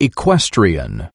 Equestrian.